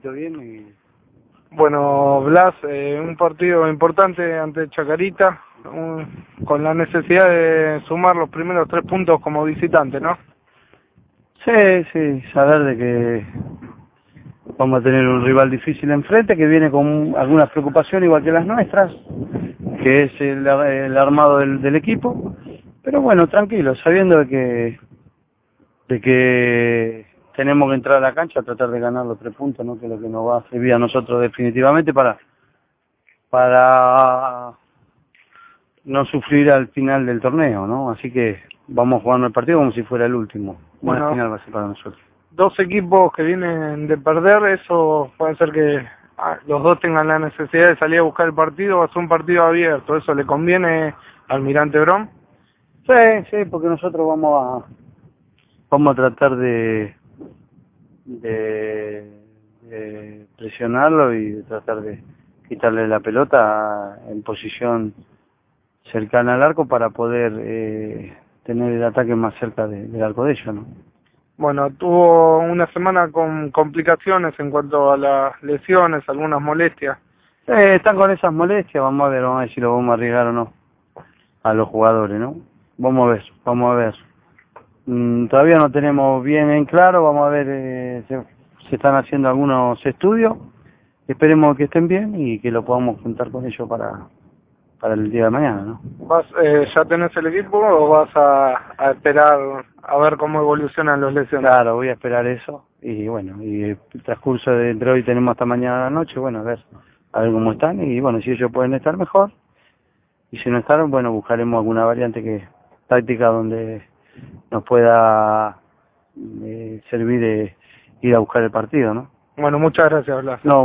bien y Bueno, Blas, eh, un partido importante ante Chacarita, un- con la necesidad de sumar los primeros tres puntos como visitante, ¿no? sí, sí, saber de que vamos a tener un rival difícil enfrente que viene con algunas preocupaciones igual que las nuestras, que es el, el armado del, del equipo, pero bueno, tranquilo, sabiendo de que de que tenemos que entrar a la cancha a tratar de ganar los tres puntos, ¿no? que es lo que nos va a servir a nosotros definitivamente para para no sufrir al final del torneo, ¿no? Así que vamos a jugar el partido como si fuera el último. Bueno. final va a ser para nosotros. Dos equipos que vienen de perder, eso puede ser que ah, los dos tengan la necesidad de salir a buscar el partido o hacer un partido abierto. ¿Eso le conviene al Mirante Brom? Sí, sí, porque nosotros vamos a vamos a tratar de de, de presionarlo y de tratar de quitarle la pelota en posición cercana al arco para poder eh, tener el ataque más cerca de- del arco de ellos, ¿no? Bueno, tuvo una semana con complicaciones en cuanto a las lesiones, algunas molestias. Eh, están con esas molestias, vamos a ver, vamos a ver si lo vamos a arriesgar o no a los jugadores, ¿no? Vamos a ver, vamos a ver. Mm, todavía no tenemos bien en claro, vamos a ver, eh, se, se están haciendo algunos estudios, esperemos que estén bien y que lo podamos juntar con ellos para, para el día de mañana, ¿no? ¿Vas, eh, ¿Ya tenés el equipo o vas a, a esperar a ver cómo evolucionan los lesionados? Claro, voy a esperar eso y bueno, y el transcurso de entre hoy tenemos hasta mañana a la noche, bueno, a ver, a ver cómo están y bueno, si ellos pueden estar mejor y si no están, bueno, buscaremos alguna variante que táctica donde nos pueda eh, servir de ir a buscar el partido, ¿no? Bueno, muchas gracias, Blas. No,